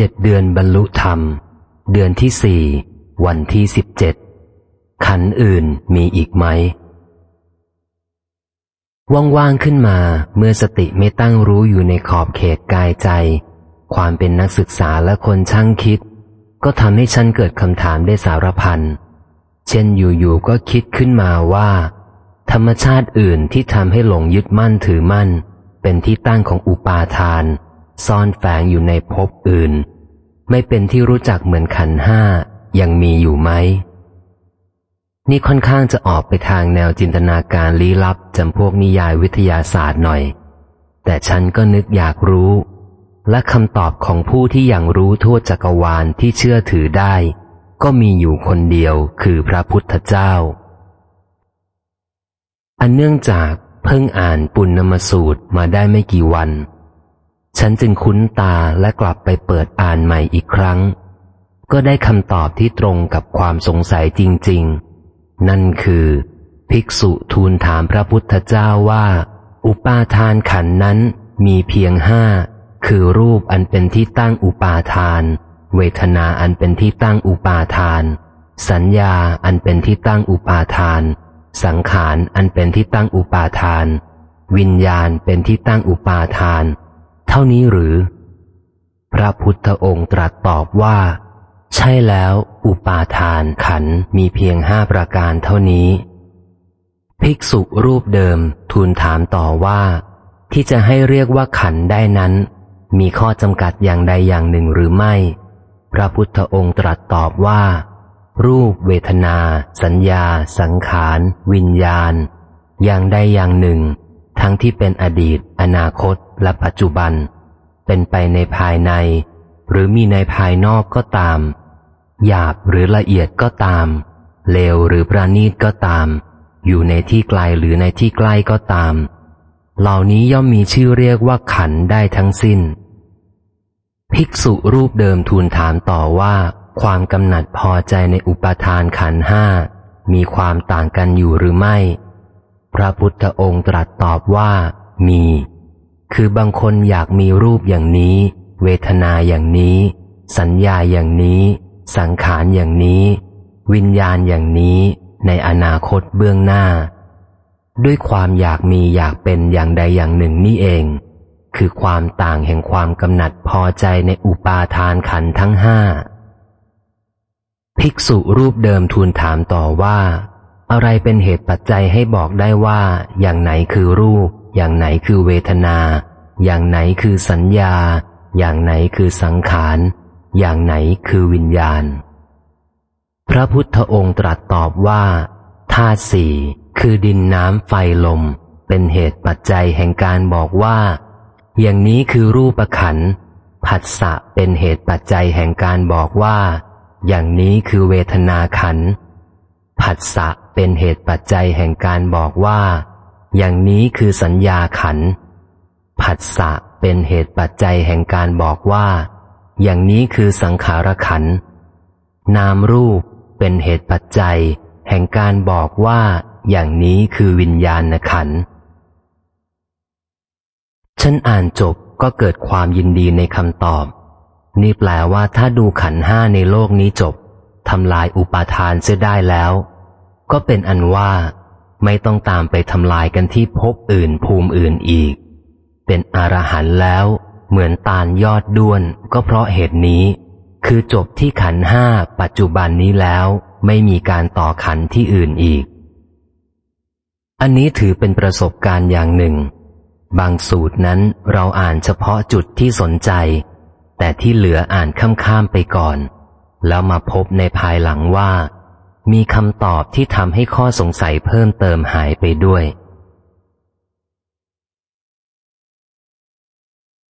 จ็ดเดือนบรรลุธรรม เดือนที่สี่วันที่สิบเจ็ดขันอื่นมีอีกไหมว่างๆขึ้นมาเมื่อสติไม่ตั้งรู้อยู่ในขอบเขตกายใจ ความเป็นนักศึกษาและคนช่างคิด ก็ทำให้ฉันเกิดคำถามได้สารพันเช่นอยู่ๆก็คิดขึ้นมาว่า ธรรมชาติอื่นที่ทำให้หลงยึดมั่นถือมั่น เป็นที่ตั้งของอุปาทาน ซ่อนแฝงอยู่ในภพอื่น ไม่เป็นที่รู้จักเหมือนขันห้ายังมีอยู่ไหม นี่ค่อนข้างจะออกไปทางแนวจินตนาการลี้ลับจำพวกนิยายวิทยาศาสตร์หน่อย แต่ฉันก็นึกอยากรู้ และคำตอบของผู้ที่อย่างรู้ทั่วจักรวาลที่เชื่อถือได้ ก็มีอยู่คนเดียวคือพระพุทธเจ้า อันเนื่องจากเพิ่งอ่านปุณณมสูตรมาได้ไม่กี่วัน ฉันจึงคุ้นตาและกลับไปเปิดอ่านใหม่อีกครั้ง ก็ได้คำตอบที่ตรงกับความสงสัยจริง ๆ นั่นคือ ภิกษุทูลถามพระพุทธเจ้าว่า อุปาทานขันนั้นมีเพียงห้า คือรูปอันเป็นที่ตั้งอุปาทาน เวทนาอันเป็นที่ตั้งอุปาทาน สัญญาอันเป็นที่ตั้งอุปาทาน สังขารอันเป็นที่ตั้งอุปาทาน วิญญาณเป็นที่ตั้งอุปาทาน เท่านี้หรือ พระพุทธองค์ตรัสตอบว่า ใช่แล้วอุปาทานขันมีเพียงห้าประการเท่านี้ ภิกษุรูปเดิมทูลถามต่อว่า ที่จะให้เรียกว่าขันได้นั้น มีข้อจำกัดอย่างใดอย่างหนึ่งหรือไม่ พระพุทธองค์ตรัสตอบว่า รูปเวทนา สัญญา สังขาร วิญญาณ อย่างใดอย่างหนึ่ง ทั้งที่เป็นอดีต อนาคต และปัจจุบัน เป็นไปในภายใน หรือมีในภายนอกก็ตาม หยาบหรือละเอียดก็ตาม เลวหรือประณีตก็ตาม อยู่ในที่ไกลหรือในที่ใกล้ก็ตาม เหล่านี้ย่อมมีชื่อเรียกว่าขันได้ทั้งสิ้น ภิกษุรูปเดิมทูลถามต่อว่า ความกำหนัดพอใจในอุปทานขันห้ามีความต่างกันอยู่หรือไม่ ระพุทธองค์ตรัสตอบว่า มี คือบางคนอยากมีรูปอย่างนี้ เวทนาอย่างนี้ สัญญาอย่างนี้ สังขารอย่างนี้ วิญญาณอย่างนี้ ในอนาคตเบื้องหน้า ด้วยความอยากมีอยากเป็นอย่างใดอย่างหนึ่งนี่เอง คือความต่างแห่งความกำหนัดพอใจในอุปาทานขันทั้งห้าภิกษุรูปเดิมทูลถามต่อว่า อะไรเป็นเหตุปัจจัยให้บอกได้ว่า อย่างไหนคือรูป อย่างไหนคือเวทนา อย่างไหนคือสัญญา อย่างไหนคือสังขาร อย่างไหนคือวิญญาณ พระพุทธองค์ตรัสตอบว่าธาตุสี่คือดินน้ำไฟลม เป็นเหตุปัจจัยแห่งการบอกว่า อย่างนี้คือรูปขันธ์ผัสสะเป็นเหตุปัจจัยแห่งการบอกว่า อย่างนี้คือเวทนาขันธ์ผัสสะ เป็นเหตุปัจจัยแห่งการบอกว่า อย่างนี้คือสัญญาขัน ผัสสะเป็นเหตุปัจจัยแห่งการบอกว่า อย่างนี้คือสังขารขัน นามรูปเป็นเหตุปัจจัย แห่งการบอกว่า อย่างนี้คือวิญญาณขัน ฉันอ่านจบก็เกิดความยินดีในคำตอบ นี่แปลว่าถ้าดูขันห้าในโลกนี้จบทำลายอุปาทานเสียได้แล้ว ก็เป็นอันว่าไม่ต้องตามไปทำลายกันที่ภพอื่นภูมิอื่นอีก เป็นอรหันต์แล้ว เหมือนตาลยอดด้วนก็เพราะเหตุนี้ คือจบที่ขันห้าปัจจุบันนี้แล้วไม่มีการต่อขันที่อื่นอีก อันนี้ถือเป็นประสบการณ์อย่างหนึ่ง บางสูตรนั้นเราอ่านเฉพาะจุดที่สนใจ แต่ที่เหลืออ่านข้ามๆไปก่อน แล้วมาพบในภายหลังว่า มีคำตอบที่ทำให้ข้อสงสัยเพิ่มเติมหายไปด้วย